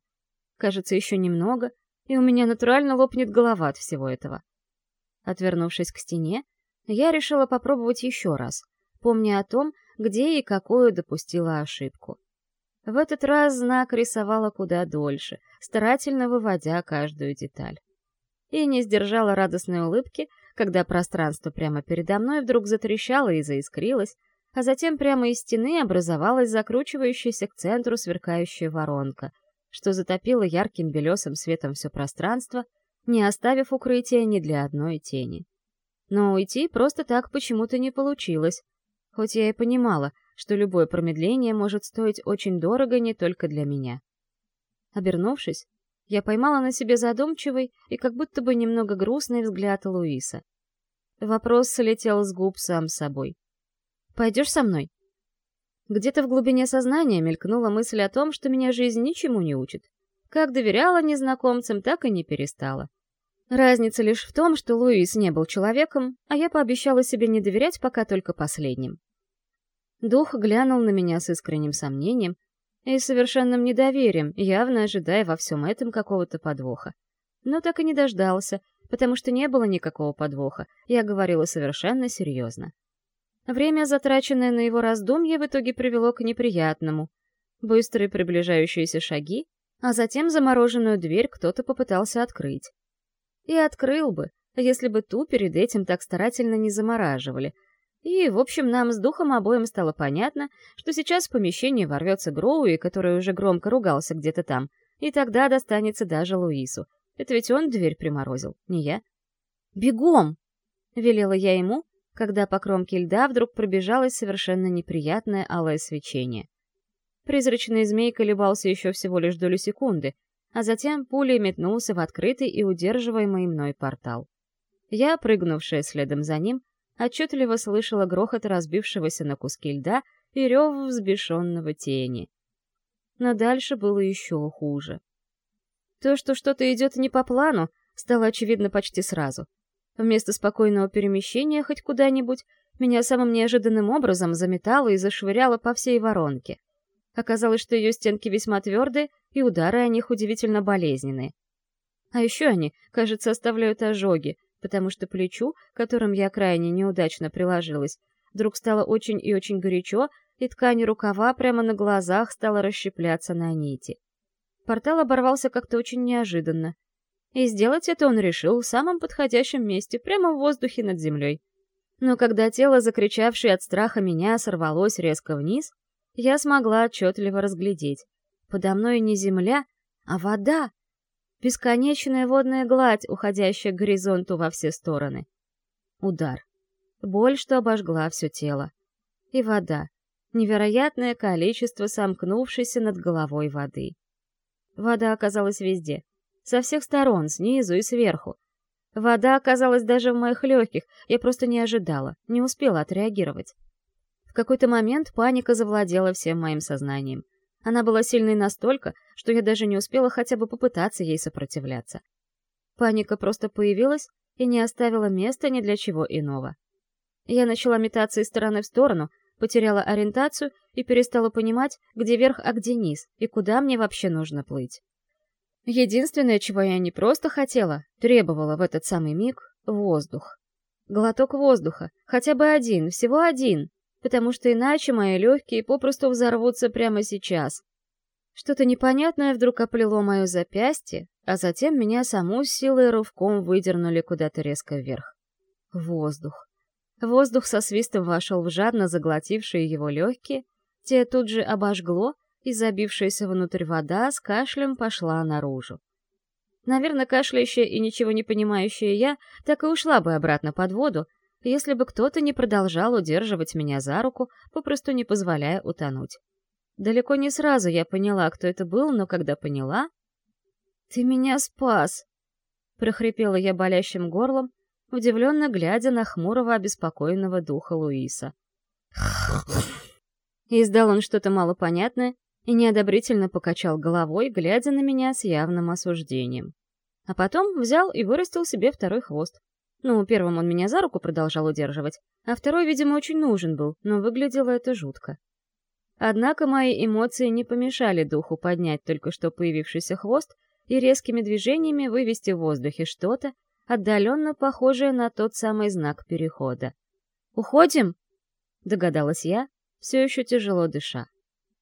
Кажется, еще немного, и у меня натурально лопнет голова от всего этого. Отвернувшись к стене, я решила попробовать еще раз, помня о том, где и какую допустила ошибку. В этот раз знак рисовала куда дольше, старательно выводя каждую деталь. И не сдержала радостной улыбки, когда пространство прямо передо мной вдруг затрещало и заискрилось, а затем прямо из стены образовалась закручивающаяся к центру сверкающая воронка, что затопило ярким белесым светом все пространство, не оставив укрытия ни для одной тени. Но уйти просто так почему-то не получилось, хоть я и понимала, что любое промедление может стоить очень дорого не только для меня. Обернувшись, я поймала на себе задумчивый и как будто бы немного грустный взгляд Луиса. Вопрос слетел с губ сам собой. «Пойдешь со мной?» Где-то в глубине сознания мелькнула мысль о том, что меня жизнь ничему не учит. Как доверяла незнакомцам, так и не перестала. Разница лишь в том, что Луис не был человеком, а я пообещала себе не доверять пока только последним. Дух глянул на меня с искренним сомнением, и совершенным недоверием, явно ожидая во всем этом какого-то подвоха. Но так и не дождался, потому что не было никакого подвоха, я говорила совершенно серьезно. Время, затраченное на его раздумье, в итоге привело к неприятному. Быстрые приближающиеся шаги, а затем замороженную дверь кто-то попытался открыть. И открыл бы, если бы ту перед этим так старательно не замораживали — и, в общем, нам с духом обоим стало понятно, что сейчас в помещение ворвется Гроуи, который уже громко ругался где-то там, и тогда достанется даже Луису. Это ведь он дверь приморозил, не я. «Бегом!» — велела я ему, когда по кромке льда вдруг пробежалось совершенно неприятное алое свечение. Призрачный змей колебался еще всего лишь долю секунды, а затем пулей метнулся в открытый и удерживаемый мной портал. Я, прыгнувшая следом за ним, отчетливо слышала грохот разбившегося на куски льда и рев взбешенного тени. Но дальше было еще хуже. То, что что-то идет не по плану, стало очевидно почти сразу. Вместо спокойного перемещения хоть куда-нибудь, меня самым неожиданным образом заметало и зашвыряло по всей воронке. Оказалось, что ее стенки весьма твердые, и удары о них удивительно болезненные. А еще они, кажется, оставляют ожоги, потому что плечу, которым я крайне неудачно приложилась, вдруг стало очень и очень горячо, и ткань рукава прямо на глазах стала расщепляться на нити. Портал оборвался как-то очень неожиданно. И сделать это он решил в самом подходящем месте, прямо в воздухе над землей. Но когда тело, закричавшее от страха меня, сорвалось резко вниз, я смогла отчетливо разглядеть. Подо мной не земля, а вода, Бесконечная водная гладь, уходящая к горизонту во все стороны. Удар. Боль, что обожгла все тело. И вода. Невероятное количество сомкнувшейся над головой воды. Вода оказалась везде. Со всех сторон, снизу и сверху. Вода оказалась даже в моих легких, я просто не ожидала, не успела отреагировать. В какой-то момент паника завладела всем моим сознанием. Она была сильной настолько, что я даже не успела хотя бы попытаться ей сопротивляться. Паника просто появилась и не оставила места ни для чего иного. Я начала метаться из стороны в сторону, потеряла ориентацию и перестала понимать, где верх, а где низ, и куда мне вообще нужно плыть. Единственное, чего я не просто хотела, требовала в этот самый миг — воздух. Глоток воздуха, хотя бы один, всего один, потому что иначе мои легкие попросту взорвутся прямо сейчас. Что-то непонятное вдруг оплело мое запястье, а затем меня саму силой рывком выдернули куда-то резко вверх. Воздух. Воздух со свистом вошел в жадно заглотившие его легкие, те тут же обожгло, и забившаяся внутрь вода с кашлем пошла наружу. Наверное, кашляющая и ничего не понимающая я так и ушла бы обратно под воду, если бы кто-то не продолжал удерживать меня за руку, попросту не позволяя утонуть. Далеко не сразу я поняла, кто это был, но когда поняла... «Ты меня спас!» — прохрипела я болящим горлом, удивленно глядя на хмурого обеспокоенного духа Луиса. Издал он что-то малопонятное и неодобрительно покачал головой, глядя на меня с явным осуждением. А потом взял и вырастил себе второй хвост. Ну, первым он меня за руку продолжал удерживать, а второй, видимо, очень нужен был, но выглядело это жутко. Однако мои эмоции не помешали духу поднять только что появившийся хвост и резкими движениями вывести в воздухе что-то, отдаленно похожее на тот самый знак перехода. «Уходим?» — догадалась я, все еще тяжело дыша.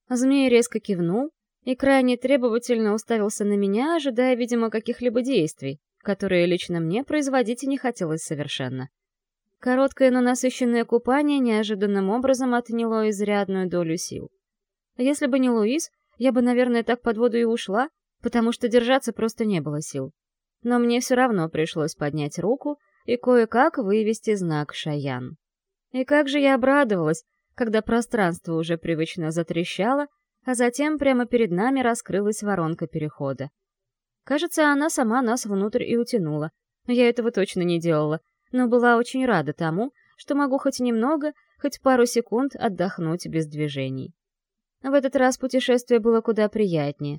Змей резко кивнул и крайне требовательно уставился на меня, ожидая, видимо, каких-либо действий которые лично мне производить не хотелось совершенно. Короткое, но насыщенное купание неожиданным образом отняло изрядную долю сил. Если бы не Луис, я бы, наверное, так под воду и ушла, потому что держаться просто не было сил. Но мне все равно пришлось поднять руку и кое-как вывести знак «Шаян». И как же я обрадовалась, когда пространство уже привычно затрещало, а затем прямо перед нами раскрылась воронка перехода. Кажется, она сама нас внутрь и утянула. Я этого точно не делала, но была очень рада тому, что могу хоть немного, хоть пару секунд отдохнуть без движений. В этот раз путешествие было куда приятнее.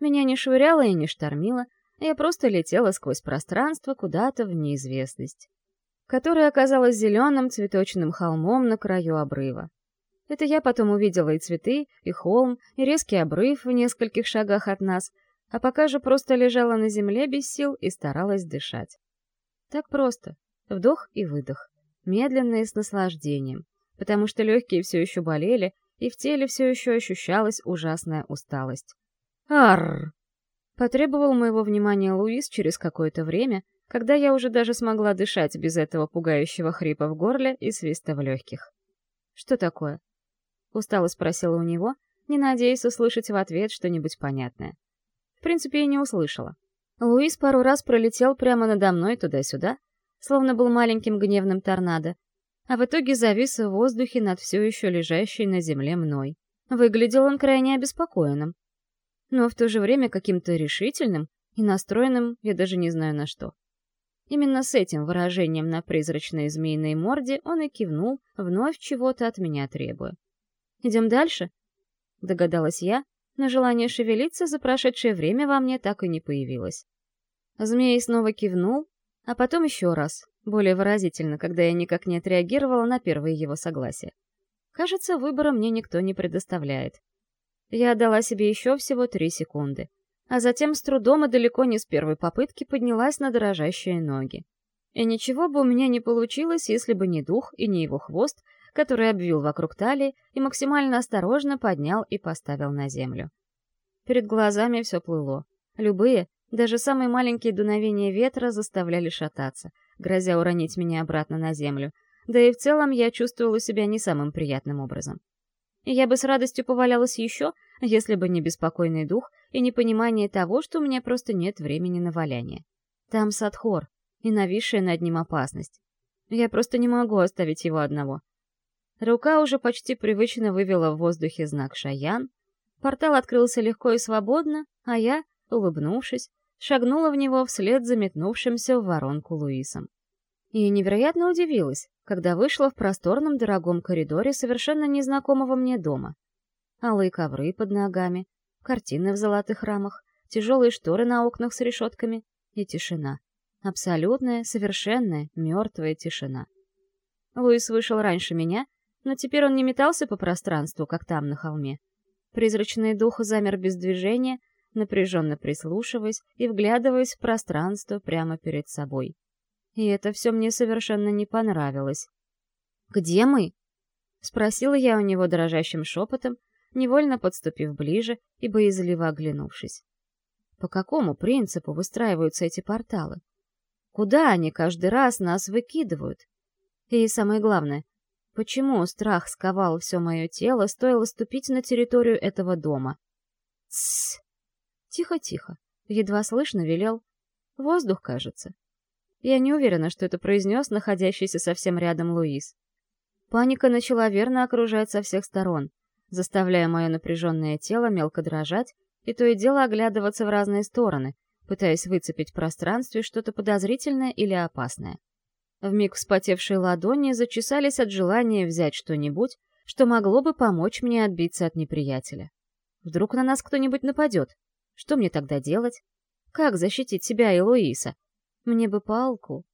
Меня не швыряло и не штормило, я просто летела сквозь пространство куда-то в неизвестность, которая оказалась зеленым цветочным холмом на краю обрыва. Это я потом увидела и цветы, и холм, и резкий обрыв в нескольких шагах от нас, а пока же просто лежала на земле без сил и старалась дышать. Так просто. Вдох и выдох. Медленно и с наслаждением, потому что легкие все еще болели, и в теле все еще ощущалась ужасная усталость. Арр! Потребовал моего внимания Луис через какое-то время, когда я уже даже смогла дышать без этого пугающего хрипа в горле и свиста в легких. «Что такое?» Устало спросила у него, не надеясь услышать в ответ что-нибудь понятное. В принципе, я не услышала. Луис пару раз пролетел прямо надо мной туда-сюда, словно был маленьким гневным торнадо, а в итоге завис в воздухе над все еще лежащей на земле мной. Выглядел он крайне обеспокоенным. Но в то же время каким-то решительным и настроенным я даже не знаю на что. Именно с этим выражением на призрачной змеиной морде он и кивнул, вновь чего-то от меня требуя. «Идем дальше?» — догадалась я, но желание шевелиться за прошедшее время во мне так и не появилось. Змей снова кивнул, а потом еще раз, более выразительно, когда я никак не отреагировала на первое его согласие. Кажется, выбора мне никто не предоставляет. Я отдала себе еще всего три секунды, а затем с трудом и далеко не с первой попытки поднялась на дрожащие ноги. И ничего бы у меня не получилось, если бы не дух и не его хвост, который обвил вокруг талии и максимально осторожно поднял и поставил на землю. Перед глазами все плыло. Любые, даже самые маленькие дуновения ветра заставляли шататься, грозя уронить меня обратно на землю, да и в целом я чувствовала себя не самым приятным образом. Я бы с радостью повалялась еще, если бы не беспокойный дух и непонимание того, что у меня просто нет времени на валяние. Там Садхор и нависшая над ним опасность. Я просто не могу оставить его одного. Рука уже почти привычно вывела в воздухе знак «Шаян». Портал открылся легко и свободно, а я, улыбнувшись, шагнула в него вслед за метнувшимся в воронку Луисом. И невероятно удивилась, когда вышла в просторном дорогом коридоре совершенно незнакомого мне дома. Алые ковры под ногами, картины в золотых рамах, тяжелые шторы на окнах с решетками и тишина. Абсолютная, совершенная, мертвая тишина. Луис вышел раньше меня но теперь он не метался по пространству, как там, на холме. Призрачный дух замер без движения, напряженно прислушиваясь и вглядываясь в пространство прямо перед собой. И это все мне совершенно не понравилось. «Где мы?» — спросила я у него дрожащим шепотом, невольно подступив ближе и боязливо оглянувшись. По какому принципу выстраиваются эти порталы? Куда они каждый раз нас выкидывают? И самое главное, Почему страх сковал все мое тело, стоило ступить на территорию этого дома? Тссс! Тихо-тихо, едва слышно велел. Воздух, кажется. Я не уверена, что это произнес находящийся совсем рядом Луис. Паника начала верно окружать со всех сторон, заставляя мое напряженное тело мелко дрожать и то и дело оглядываться в разные стороны, пытаясь выцепить в пространстве что-то подозрительное или опасное. Вмиг вспотевшие ладони зачесались от желания взять что-нибудь, что могло бы помочь мне отбиться от неприятеля. Вдруг на нас кто-нибудь нападет? Что мне тогда делать? Как защитить себя и Луиса? Мне бы палку.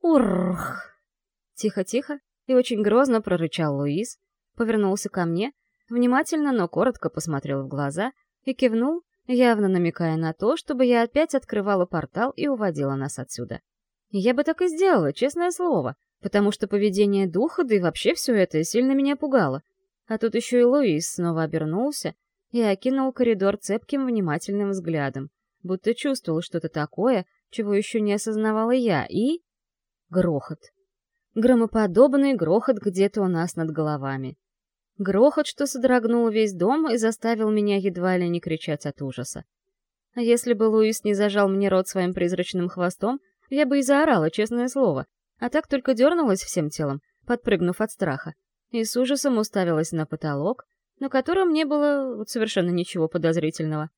Уррх! Тихо-тихо и очень грозно прорычал Луис, повернулся ко мне, внимательно, но коротко посмотрел в глаза и кивнул, явно намекая на то, чтобы я опять открывала портал и уводила нас отсюда. Я бы так и сделала, честное слово, потому что поведение духа, да и вообще все это сильно меня пугало. А тут еще и Луис снова обернулся и окинул коридор цепким внимательным взглядом, будто чувствовал что-то такое, чего еще не осознавала я, и... Грохот. Громоподобный грохот где-то у нас над головами. Грохот, что содрогнул весь дом и заставил меня едва ли не кричать от ужаса. А если бы Луис не зажал мне рот своим призрачным хвостом, я бы и заорала, честное слово, а так только дернулась всем телом, подпрыгнув от страха, и с ужасом уставилась на потолок, на котором не было вот совершенно ничего подозрительного.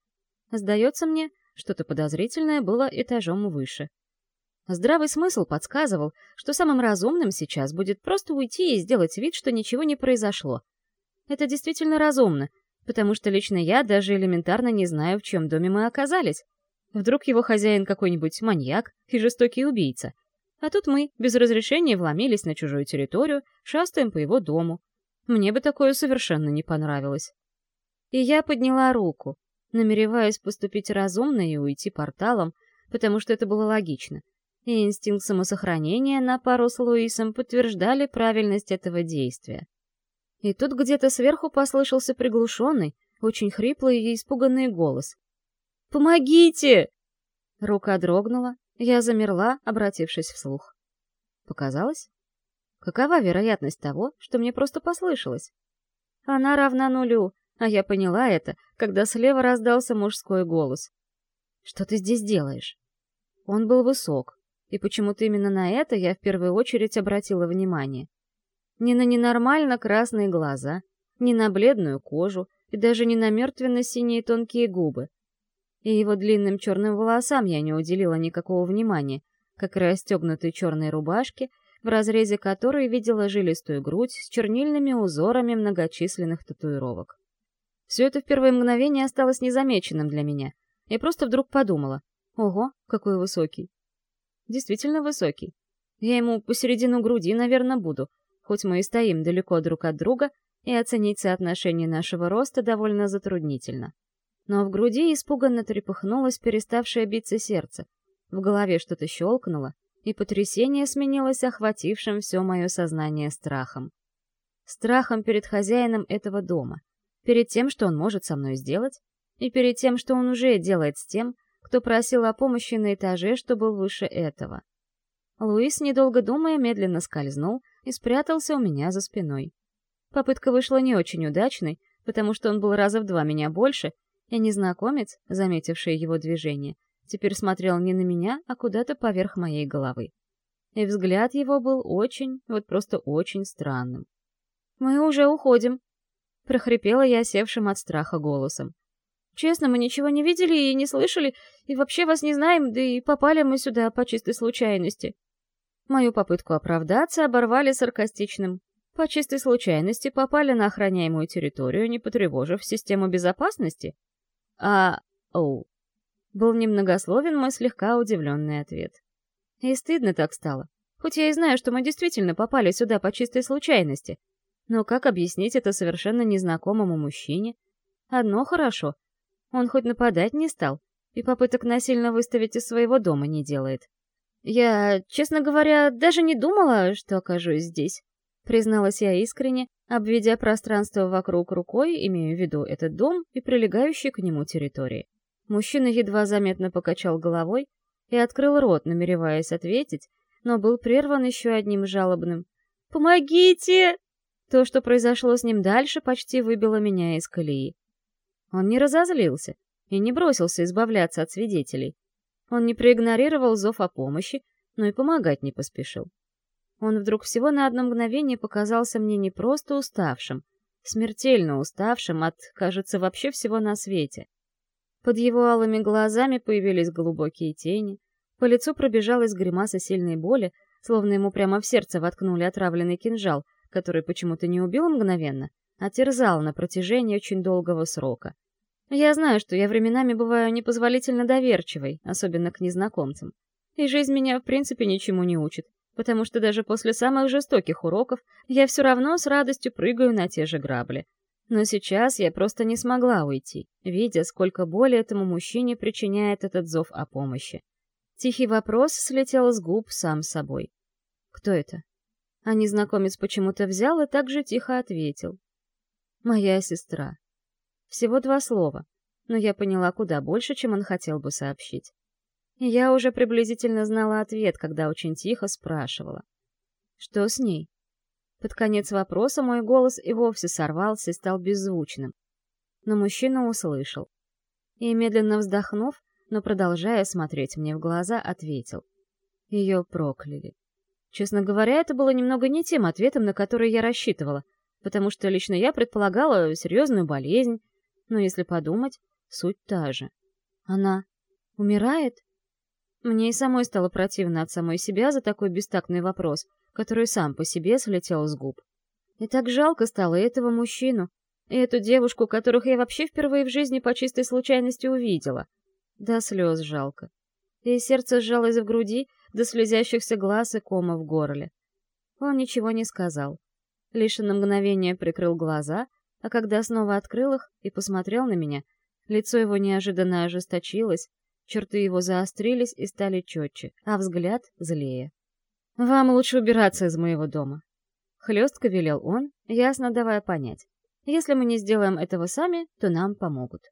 Сдается мне, что-то подозрительное было этажом выше. Здравый смысл подсказывал, что самым разумным сейчас будет просто уйти и сделать вид, что ничего не произошло. Это действительно разумно, потому что лично я даже элементарно не знаю, в чем доме мы оказались. Вдруг его хозяин какой-нибудь маньяк и жестокий убийца. А тут мы, без разрешения, вломились на чужую территорию, шастаем по его дому. Мне бы такое совершенно не понравилось. И я подняла руку, намереваясь поступить разумно и уйти порталом, потому что это было логично. И инстинкт самосохранения на пару с Луисом подтверждали правильность этого действия. И тут где-то сверху послышался приглушенный, очень хриплый и испуганный голос. «Помогите!» Рука дрогнула, я замерла, обратившись вслух. Показалось? Какова вероятность того, что мне просто послышалось? Она равна нулю, а я поняла это, когда слева раздался мужской голос. «Что ты здесь делаешь?» Он был высок, и почему-то именно на это я в первую очередь обратила внимание. Не на ненормально красные глаза, не на бледную кожу и даже не на мертвенно-синие тонкие губы. И его длинным черным волосам я не уделила никакого внимания, как и расстегнутой черной рубашке, в разрезе которой видела жилистую грудь с чернильными узорами многочисленных татуировок. Все это в первое мгновение осталось незамеченным для меня. Я просто вдруг подумала, ого, какой высокий. Действительно высокий. Я ему посередину груди, наверное, буду, хоть мы и стоим далеко друг от друга, и оценить соотношение нашего роста довольно затруднительно. Но в груди испуганно трепыхнулось переставшее биться сердце, в голове что-то щелкнуло, и потрясение сменилось охватившим все мое сознание страхом. Страхом перед хозяином этого дома — Перед тем, что он может со мной сделать, и перед тем, что он уже делает с тем, кто просил о помощи на этаже, что был выше этого. Луис, недолго думая, медленно скользнул и спрятался у меня за спиной. Попытка вышла не очень удачной, потому что он был раза в два меня больше, и незнакомец, заметивший его движение, теперь смотрел не на меня, а куда-то поверх моей головы. И взгляд его был очень, вот просто очень странным. «Мы уже уходим», — прохрипела я севшим от страха голосом. «Честно, мы ничего не видели и не слышали, и вообще вас не знаем, да и попали мы сюда по чистой случайности». Мою попытку оправдаться оборвали саркастичным. По чистой случайности попали на охраняемую территорию, не потревожив систему безопасности? А... оу. Был немногословен мой слегка удивленный ответ. И стыдно так стало. Хоть я и знаю, что мы действительно попали сюда по чистой случайности, но как объяснить это совершенно незнакомому мужчине? Одно хорошо. Он хоть нападать не стал, и попыток насильно выставить из своего дома не делает. Я, честно говоря, даже не думала, что окажусь здесь. Призналась я искренне, обведя пространство вокруг рукой, имею в виду этот дом и прилегающие к нему территории. Мужчина едва заметно покачал головой и открыл рот, намереваясь ответить, но был прерван еще одним жалобным «Помогите!» То, что произошло с ним дальше, почти выбило меня из колеи. Он не разозлился и не бросился избавляться от свидетелей. Он не проигнорировал зов о помощи, но и помогать не поспешил. Он вдруг всего на одно мгновение показался мне не просто уставшим, смертельно уставшим от, кажется, вообще всего на свете. Под его алыми глазами появились глубокие тени, по лицу пробежалась гримаса сильной боли, словно ему прямо в сердце воткнули отравленный кинжал, который почему-то не убил мгновенно, а терзал на протяжении очень долгого срока. Я знаю, что я временами бываю непозволительно доверчивой, особенно к незнакомцам. И жизнь меня, в принципе, ничему не учит, потому что даже после самых жестоких уроков я все равно с радостью прыгаю на те же грабли. Но сейчас я просто не смогла уйти, видя, сколько боли этому мужчине причиняет этот зов о помощи. Тихий вопрос слетел с губ сам собой. «Кто это?» А незнакомец почему-то взял и так же тихо ответил. «Моя сестра». Всего два слова, но я поняла куда больше, чем он хотел бы сообщить. Я уже приблизительно знала ответ, когда очень тихо спрашивала. «Что с ней?» Под конец вопроса мой голос и вовсе сорвался и стал беззвучным. Но мужчина услышал. И, медленно вздохнув, но продолжая смотреть мне в глаза, ответил. Ее прокляли. Честно говоря, это было немного не тем ответом, на который я рассчитывала, потому что лично я предполагала серьезную болезнь, но если подумать, суть та же. Она... Умирает? Мне и самой стало противно от самой себя за такой бестактный вопрос, который сам по себе слетел с губ. И так жалко стало этого мужчину, и эту девушку, которых я вообще впервые в жизни по чистой случайности увидела. До слез жалко. И сердце сжалось в груди, до слезящихся глаз и кома в горле. Он ничего не сказал. Лишь на мгновение прикрыл глаза, а когда снова открыл их и посмотрел на меня, лицо его неожиданно ожесточилось, черты его заострились и стали четче, а взгляд злее. «Вам лучше убираться из моего дома», — хлестко велел он, ясно давая понять. «Если мы не сделаем этого сами, то нам помогут.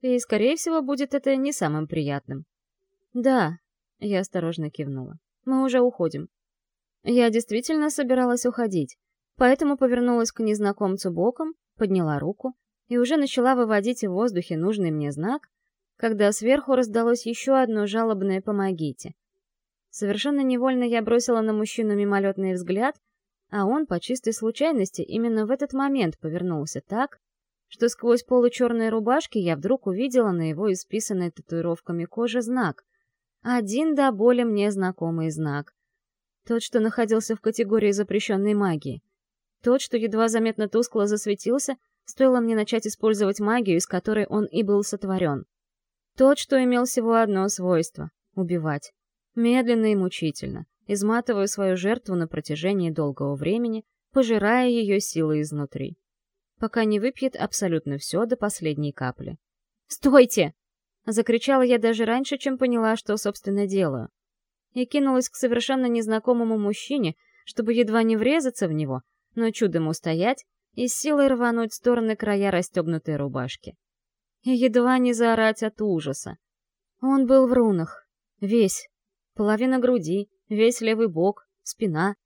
И, скорее всего, будет это не самым приятным». «Да», — я осторожно кивнула, — «мы уже уходим». Я действительно собиралась уходить, поэтому повернулась к незнакомцу боком, подняла руку и уже начала выводить в воздухе нужный мне знак, когда сверху раздалось еще одно жалобное «помогите». Совершенно невольно я бросила на мужчину мимолетный взгляд, а он по чистой случайности именно в этот момент повернулся так, что сквозь получерные рубашки я вдруг увидела на его исписанной татуировками кожи знак. Один до боли мне знакомый знак. Тот, что находился в категории запрещенной магии. Тот, что едва заметно тускло засветился, стоило мне начать использовать магию, из которой он и был сотворен. Тот, что имел всего одно свойство — убивать. Медленно и мучительно, изматывая свою жертву на протяжении долгого времени, пожирая ее силы изнутри. Пока не выпьет абсолютно все до последней капли. «Стойте!» — закричала я даже раньше, чем поняла, что, собственно, делаю. И кинулась к совершенно незнакомому мужчине, чтобы едва не врезаться в него, но чудом устоять и силой рвануть в стороны края расстегнутой рубашки. И едва не заорать от ужаса. Он был в рунах. Весь, Половина груди, весь левый бок, спина.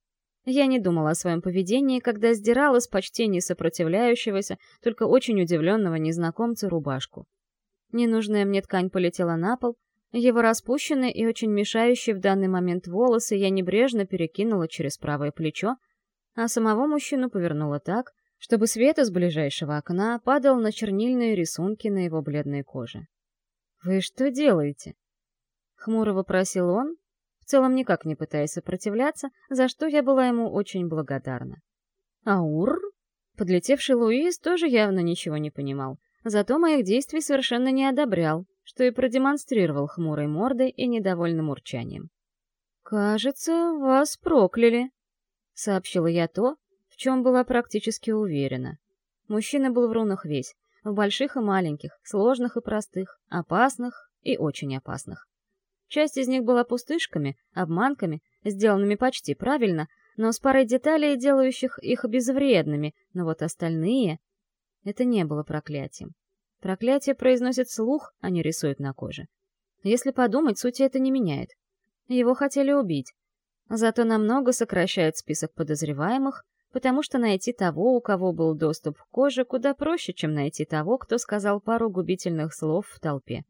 Я не думала о своем поведении, когда сдирала с почти не сопротивляющегося, только очень удивленного незнакомца рубашку. Ненужная мне ткань полетела на пол, его распущенные и очень мешающие в данный момент волосы я небрежно перекинула через правое плечо, а самого мужчину повернула так, чтобы свет из ближайшего окна падал на чернильные рисунки на его бледной коже. «Вы что делаете?» Хмуро вопросил он, в целом никак не пытаясь сопротивляться, за что я была ему очень благодарна. «Аур?» Подлетевший Луис тоже явно ничего не понимал, зато моих действий совершенно не одобрял, что и продемонстрировал хмурой мордой и недовольным урчанием. «Кажется, вас прокляли», — сообщила я то, в чем была практически уверена. Мужчина был в рунах весь, в больших и маленьких, сложных и простых, опасных и очень опасных. Часть из них была пустышками, обманками, сделанными почти правильно, но с парой деталей, делающих их безвредными, но вот остальные... Это не было проклятием. Проклятие произносит слух, а не рисует на коже. Если подумать, сути это не меняет. Его хотели убить. Зато намного сокращает список подозреваемых, потому что найти того, у кого был доступ к коже, куда проще, чем найти того, кто сказал пару губительных слов в толпе.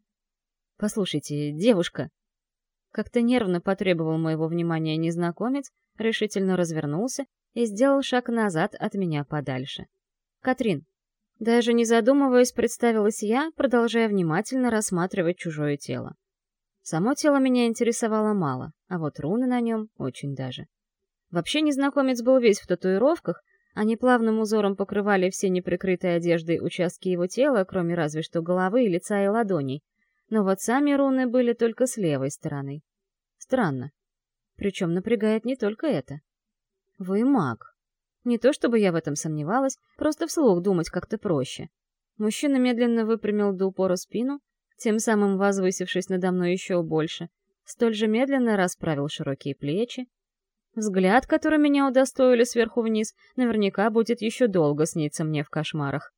«Послушайте, девушка», как-то нервно потребовал моего внимания незнакомец, решительно развернулся и сделал шаг назад от меня подальше. «Катрин». Даже не задумываясь, представилась я, продолжая внимательно рассматривать чужое тело. Само тело меня интересовало мало, а вот руны на нем очень даже. Вообще незнакомец был весь в татуировках, они плавным узором покрывали все неприкрытые одеждой участки его тела, кроме разве что головы, лица и ладоней, но вот сами руны были только с левой стороны. Странно. Причем напрягает не только это. Вы маг. Не то чтобы я в этом сомневалась, просто вслух думать как-то проще. Мужчина медленно выпрямил до упора спину, тем самым возвысившись надо мной еще больше, столь же медленно расправил широкие плечи. Взгляд, который меня удостоили сверху вниз, наверняка будет еще долго сниться мне в кошмарах.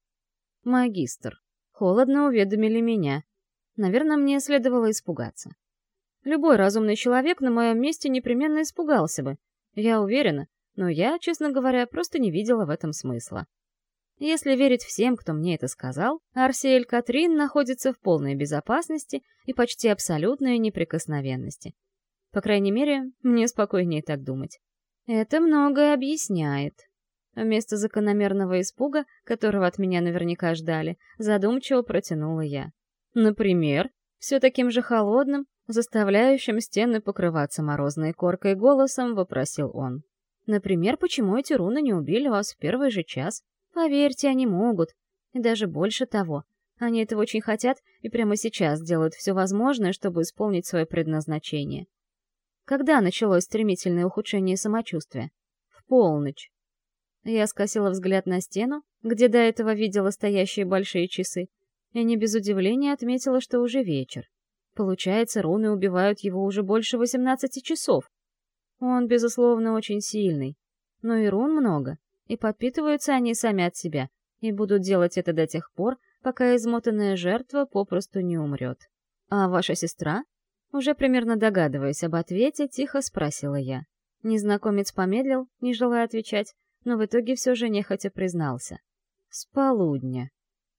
Магистр. Холодно уведомили меня. Наверное, мне следовало испугаться. Любой разумный человек на моем месте непременно испугался бы. Я уверена, но я, честно говоря, просто не видела в этом смысла. Если верить всем, кто мне это сказал, Арсиэль Катрин находится в полной безопасности и почти абсолютной неприкосновенности. По крайней мере, мне спокойнее так думать. Это многое объясняет. Вместо закономерного испуга, которого от меня наверняка ждали, задумчиво протянула я. Например, Все таким же холодным, заставляющим стены покрываться морозной коркой голосом, вопросил он. Например, почему эти руны не убили вас в первый же час? Поверьте, они могут. И даже больше того. Они этого очень хотят и прямо сейчас делают все возможное, чтобы исполнить свое предназначение. Когда началось стремительное ухудшение самочувствия? В полночь. Я скосила взгляд на стену, где до этого видела стоящие большие часы, и не без удивления отметила, что уже вечер. Получается, руны убивают его уже больше 18 часов. Он, безусловно, очень сильный. Но и рун много, и подпитываются они сами от себя, и будут делать это до тех пор, пока измотанная жертва попросту не умрет. «А ваша сестра?» Уже примерно догадываясь об ответе, тихо спросила я. Незнакомец помедлил, не желая отвечать, но в итоге все же нехотя признался. С полудня.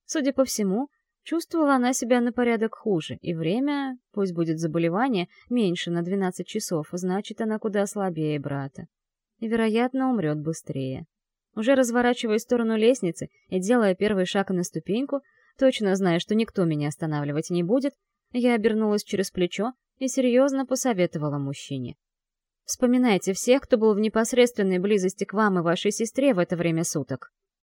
Судя по всему, чувствовала она себя на порядок хуже, и время, пусть будет заболевание, меньше на 12 часов, значит, она куда слабее брата. И, вероятно, умрет быстрее. Уже разворачиваясь сторону лестницы и делая первый шаг на ступеньку, точно зная, что никто меня останавливать не будет, я обернулась через плечо и серьезно посоветовала мужчине. Вспоминайте всех, кто был в непосредственной близости к вам и вашей сестре в это время суток.